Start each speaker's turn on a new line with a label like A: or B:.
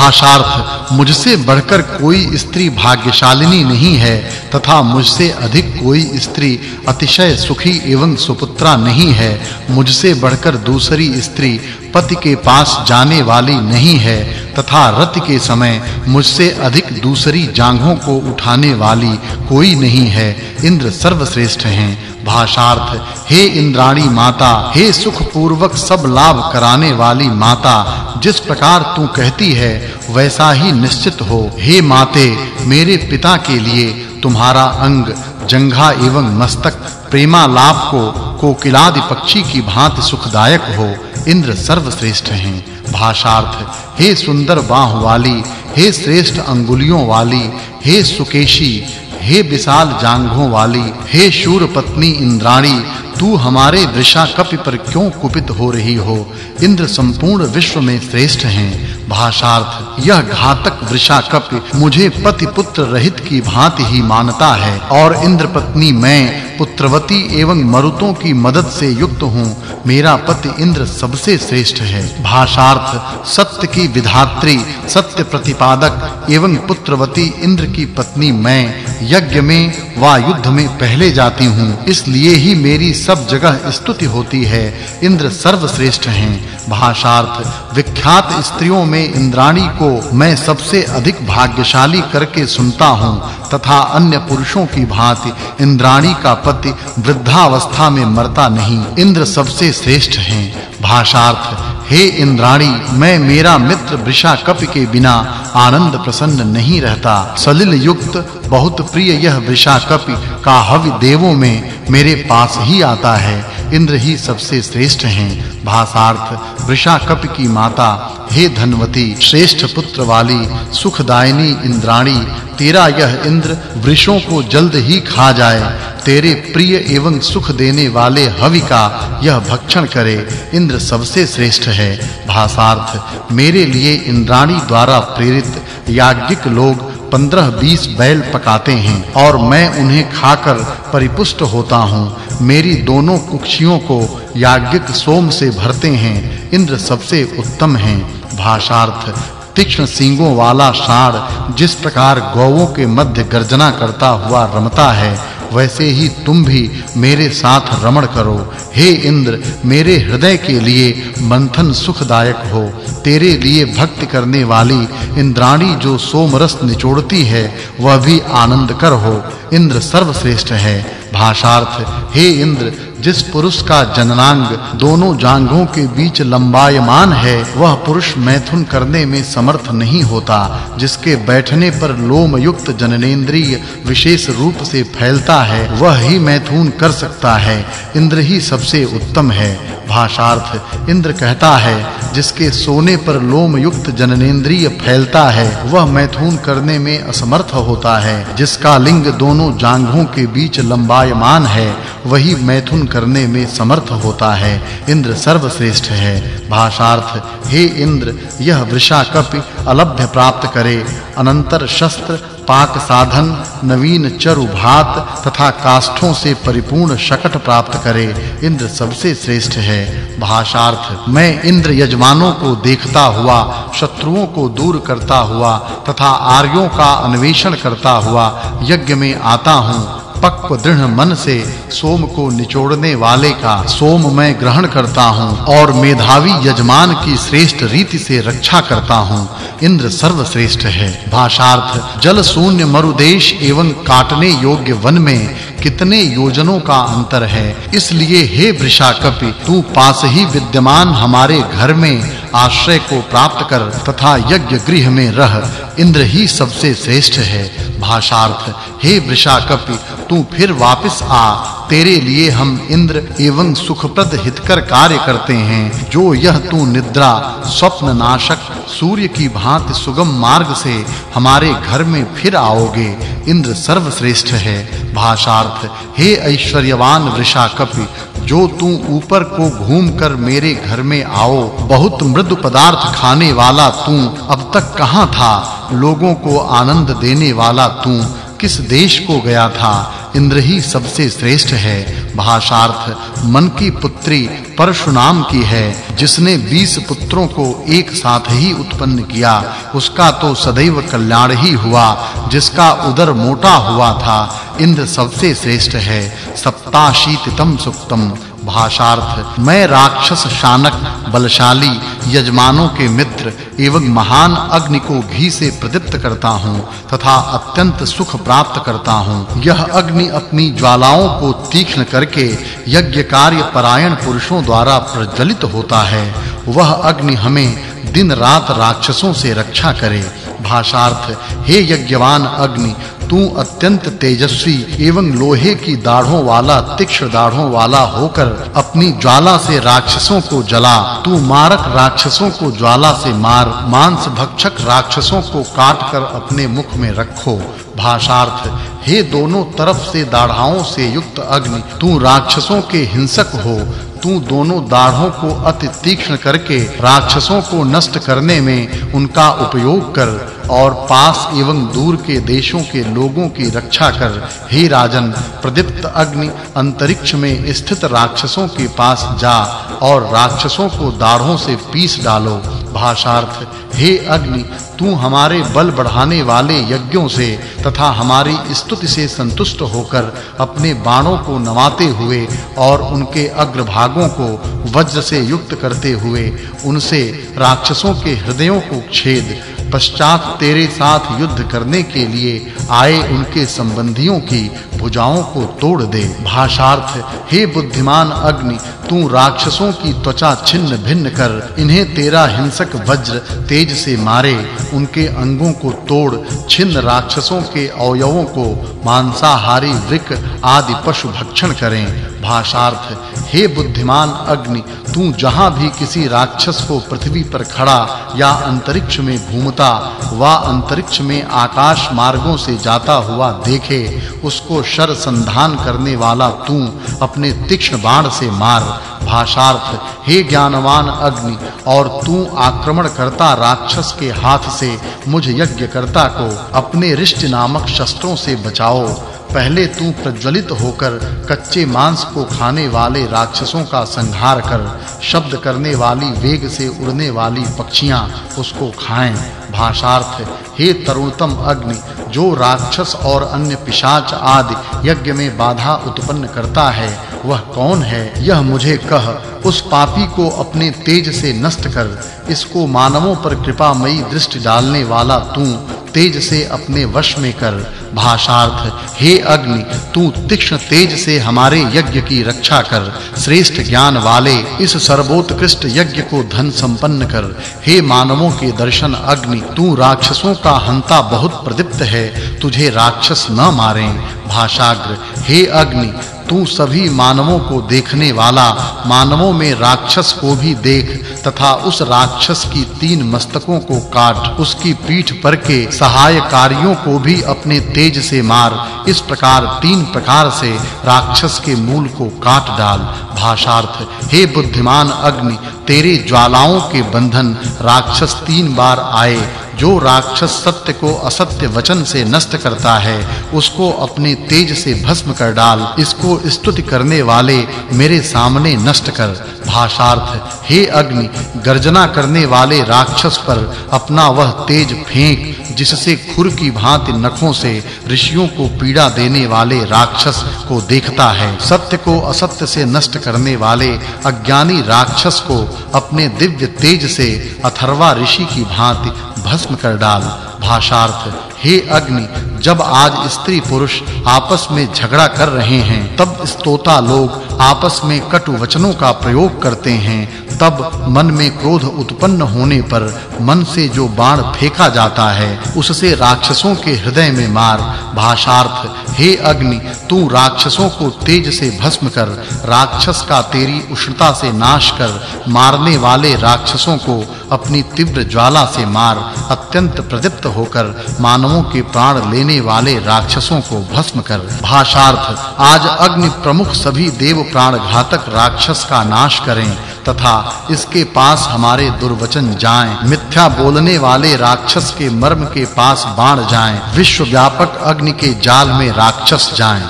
A: भाषार्थ, मुझसे बढ़कर कोई स्त्री भाग्यशालिनी नहीं है, तथा मुझसे अधिक कोई स्त्री अतिशय सुखी एवं सुपुत्रा नहीं है, मुझसे बढ़कर दूसरी स्त्री पति के पास जाने वाली नहीं है, तथा रति के समय मुझसे अधिक दूसरी जांघों को उठाने वाली कोई नहीं है, इंद्र सर्वश्रेष्ठ हैं। भाषार्थ, हे इंद्राणी माता, हे सुख पूर्वक सब लाभ कराने वाली माता, जिस प्रकार तू कहती है वैसा ही निश्चित हो। हे माते, मेरे पिता के लिए तुम्हारा अंग, जंघा एवं मस्तक प्रेमा लाभ को कोकिलादि पक्षी की भांति सुखदायक हो। इंद्र सर्वश्रेष्ठ हैं। भाषार्थ, हे सुंदर बाह वाली हे श्रेष्ठ अंगुलियों वाली, हे सुकेशी, हे विशाल जांघों वाली, हे शूर पत्नी इंद्राणी, तू हमारे वृषा कपि पर क्यों कुपित हो रही हो? इंद्र संपूर्ण विश्व में श्रेष्ठ हैं। भाषार्थ, यह घातक वृषा कपि मुझे पति पुत्र रहित की भांति ही मानता है। और इंद्र पत्नी मैं, पुत्रवती एवं मरुतों की मदद से युक्त हूँ। मेरा पति इंद्र सबसे श्रेष्ठ है। भाषार्थ, सत्य की विधात्री, सत्य प्रतिपादक एवं पुत्रवती इंद्र की पत्नी मैं, यज्ञ में वा युद्ध में पहले जाती हूँ। इसलिए ही मेरी सब जगह स्तुति होती है। इंद्र सर्वश्रेष्ठ हैं। भाषार्थ विख्यात स्त्रियों में इंद्राणी को मैं सबसे अधिक भाग्यशाली करके सुनता हूँ, तथा अन्य पुरुषों की भांति इंद्राणी का पति वृद्धावस्था में मरता नहीं। इंद्र सबसे श्रेष्ठ हैं। भाषार्थ, हे इंद्राणी, मैं मेरा मित्र वृषा कपि के बिना आनंद प्रसन्न नहीं रहता। सलिल युक्त, बहुत प्रिय यह वृषा कपि का हवि देवों में मेरे पास ही आता है। इंद्र ही सबसे श्रेष्ठ हैं। भाषार्थ वृषा कपि की माता, हे धनवती, श्रेष्ठ पुत्र वाली सुखदायिनी इंद्राणी, तेरा यह इंद्र वृषों को जल्द ही खा जाए। तेरे प्रिय एवं सुख देने वाले हवि का यह भक्षण करे। इंद्र सबसे श्रेष्ठ है। भाषार्थ मेरे लिए इंद्राणी द्वारा प्रेरित याज्ञिक लोग 15-20 बैल पकाते हैं और मैं उन्हें खाकर परिपुष्ट होता हूँ। मेरी दोनों कुक्षियों को याज्ञिक सोम से भरते हैं। इंद्र सबसे उत्तम हैं। भाषार्थ, तीक्ष्ण सींगों वाला षाढ़ जिस प्रकार गौओं के मध्य गर्जना करता हुआ रमता है वैसे ही तुम भी मेरे साथ रमण करो। हे इंद्र, मेरे हृदय के लिए मंथन सुखदायक हो। तेरे लिए भक्ति करने वाली इंद्राणी जो सोमरस निचोड़ती है, वह भी आनंद कर हो। इंद्र सर्वश्रेष्ठ है। भाषार्थ, हे इंद्र जिस पुरुष का जननांग दोनों जांघों के बीच लंबायमान है, वह पुरुष मैथुन करने में समर्थ नहीं होता, जिसके बैठने पर लोम युक्त जननेंद्रिय विशेष रूप से फैलता है, वह ही मैथुन कर सकता है, इंद्र ही सबसे उत्तम है। भाषार्थ इंद्र कहता है, जिसके सोने पर लोम युक्त जननेंद्रिय फैलता है, वह मैथुन करने में असमर्थ होता है। जिसका लिंग दोनों जांघों के बीच लंबायमान है, वही मैथुन करने में समर्थ होता है। इंद्र सर्वश्रेष्ठ है। भाषार्थ, हे इंद्र, यह वृषा कपि अलभ्य प्राप्त करे। अनंतर शस्त्र पाक साधन, नवीन चरु भात तथा काष्ठों से परिपूर्ण शकट प्राप्त करे, इंद्र सबसे श्रेष्ठ है। भाषार्थ, मैं इंद्र यजमानों को देखता हुआ, शत्रुओं को दूर करता हुआ, तथा आर्यों का अन्वेषण करता हुआ, यज्ञ में आता हूँ। पक्व दृढ़ मन से सोम को निचोड़ने वाले का सोम मैं ग्रहण करता हूँ और मेधावी यजमान की श्रेष्ठ रीति से रक्षा करता हूँ। इंद्र सर्वश्रेष्ठ है। भाषार्थ, जल शून्य मरुदेश एवं काटने योग्य वन में कितने योजनों का अंतर है। इसलिए हे वृषाकपि, तू पास ही विद्यमान हमारे घर में आश्रय को प्राप्त कर तथा यज्ञ गृह में रह, इंद्र ही सबसे श्रेष्ठ है। भाषार्थ, हे वृषाकपि, तू फिर वापस आ। तेरे लिए हम इंद्र एवं सुखप्रद हितकर कार्य करते हैं। जो यह तू निद्रा, स्वप्न नाशक, सूर्य की भांति सुगम मार्ग से हमारे घर में फिर आओगे। इंद्र सर्वश्रेष्ठ है। भाषार्थ, हे ऐश्वर्यवान वृषाकपि जो तू ऊपर को घूमकर मेरे घर में आओ, बहुत मृदु पदार्थ खाने वाला तू अब तक कहाँ था? लोगों को आनंद देने वाला तू किस देश को गया था? इंद्र ही सबसे श्रेष्ठ है। भाषार्थ, मन की पुत्री परशुराम की है। जिसने 20 पुत्रों को एक साथ ही उत्पन्न किया, उसका तो सदैव कल्याण ही हुआ। जिसका उदर मोटा हुआ था इंद्र सबसे श्रेष्ठ है। सप्ताशीतम सुक्तम। भाषार्थ, मैं राक्षस शानक, बलशाली, यजमानों के मित्र एवं महान अग्नि को घी से प्रदीप्त करता हूँ तथा अत्यंत सुख प्राप्त करता हूँ। यह अग्नि अपनी ज्वालाओं को तीक्ष्ण करके यज्ञ कार्य परायण पुरुषों द्वारा प्रज्वलित होता है। वह अग्नि हमें दिन रात राक्षसों से रक्षा करे। भाषार्थ, हे यज्ञवान अग्नि तू अत्यंत तेजस्वी एवं लोहे की दाढ़ों वाला, तीक्ष्ण दाढ़ों वाला होकर अपनी ज्वाला से राक्षसों को जला। तू मारक राक्षसों को ज्वाला से मार मांस भक्षक राक्षसों को काट कर अपने मुख में रखो। भाषार्थ, हे दोनों तरफ़ से दाढ़ाओं से युक्त अग्नि, तू राक्षसों के हिंसक हो। तू दोनों दाढ़ों को अति तीक्ष्ण करके राक्षसों को नष्ट करने में उनका उपयोग कर। और पास एवं दूर के देशों के लोगों की रक्षा कर हे राजन, प्रदीप्त अग्नि अंतरिक्ष में स्थित राक्षसों के पास जा और राक्षसों को दाढ़ों से पीस डालो। भाषार्थ, हे अग्नि, तू हमारे बल बढ़ाने वाले यज्ञों से तथा हमारी स्तुति से संतुष्ट होकर अपने बाणों को नवाते हुए और उनके अग्रभागों को वज्र से युक्त करते हुए उनसे राक्षसों के हृदयों को छेद पश्चात तेरे साथ युद्ध करने के लिए आए उनके संबंधियों की भुजाओं को तोड़ दे। भाषार्थ, हे बुद्धिमान अग्नि, तू राक्षसों की त्वचा छिन्न भिन्न कर। इन्हें तेरा हिंसक वज्र तेज से मारे। उनके अंगों को तोड़, छिन्न राक्षसों के अवयवों को मांसाहारी वृक आदि पशु भक्षण करें। भाषार्थ, हे बुद्धिमान अग्नि, तू जहाँ भी किसी राक्षस को पृथ्वी पर खड़ा या अंतरिक्ष में घूमता, वा अंतरिक्ष में आकाश मार्गों से जाता हुआ देखे, उसको शर संधान करने वाला तू अपने तीक्ष्ण बाण से मार। भाषार्थ, हे ज्ञानवान अग्नि, और तू आक्रमण करता राक्षस के हाथ से मुझ यज्ञकर्ता को अपने रिष्ट नामक शस्त्रों से बचाओ। पहले तू प्रज्वलित होकर कच्चे मांस को खाने वाले राक्षसों का संहार कर, शब्द करने वाली वेग से उड़ने वाली पक्षियाँ उसको खाएँ। भाषार्थ, हे तरुणतम अग्नि, जो राक्षस और अन्य पिशाच आदि यज्ञ में बाधा उत्पन्न करता है, वह कौन है? यह मुझे कह, उस पापी को अपने तेज से नष्ट कर, इसको मानवों पर कृपामयी दृष्टि डालने वाला तू तेज से अपने वश में कर। भाषार्थ, हे अग्नि, तू तीक्ष्ण तेज से हमारे यज्ञ की रक्षा कर। श्रेष्ठ ज्ञान वाले, इस सर्वोत्कृष्ट यज्ञ को धन संपन्न कर। हे मानवों के दर्शन अग्नि, तू राक्षसों का हंता बहुत प्रदीप्त है। तुझे राक्षस न मारें। भाषाग्र, हे अग्नि तू सभी मानवों को देखने वाला, मानवों में राक्षस को भी देख, तथा उस राक्षस की तीन मस्तकों को काट, उसकी पीठ पर के सहायकारियों को भी अपने तेज से मार, इस प्रकार तीन प्रकार से राक्षस के मूल को काट डाल। भाषार्थ, हे बुद्धिमान अग्नि, तेरे ज्वालाओं के बंधन राक्षस तीन बार आए जो राक्षस सत्य को असत्य वचन से नष्ट करता है, उसको अपने तेज से भस्म कर डाल, इसको स्तुति करने वाले मेरे सामने नष्ट कर, भाषार्थ हे अग्नि, गर्जना करने वाले राक्षस पर अपना वह तेज फेंक, जिससे खुर की भांति नखों से ऋषियों को पीड़ा देने वाले राक्षस को देखता है। सत्य को असत्य से नष्ट करने वाले अज्ञानी राक्षस को अपने दिव्य तेज से अथर्वा ऋषि की भांति भस्म कर डाल। भाषार्थ, हे अग्नि जब आज स्त्री पुरुष आपस में झगड़ा कर रहे हैं, तब स्तोता लोग आपस में कटु वचनों का प्रयोग करते हैं। तब मन में क्रोध उत्पन्न होने पर मन से जो बाण फेंका जाता है, उससे राक्षसों के हृदय में मार। भाषार्थ, हे अग्नि, तू राक्षसों को तेज से भस्म कर। राक्षस का तेरी उष्णता से नाश कर। मारने वाले राक्षसों को अपनी तीव्र ज्वाला से मार अत्यंत प्रदीप्त होकर मानवों के प्राण लेने वाले राक्षसों को भस्म कर भाषार्थ, आज अग्नि प्रमुख सभी देव प्राण घातक राक्षस का नाश करें, तथा इसके पास हमारे दुर्वचन जाएँ, मिथ्या बोलने वाले राक्षस के मर्म के पास बाण जाएँ विश्व व्यापक अग्नि के जाल में राक्षस जाएँ।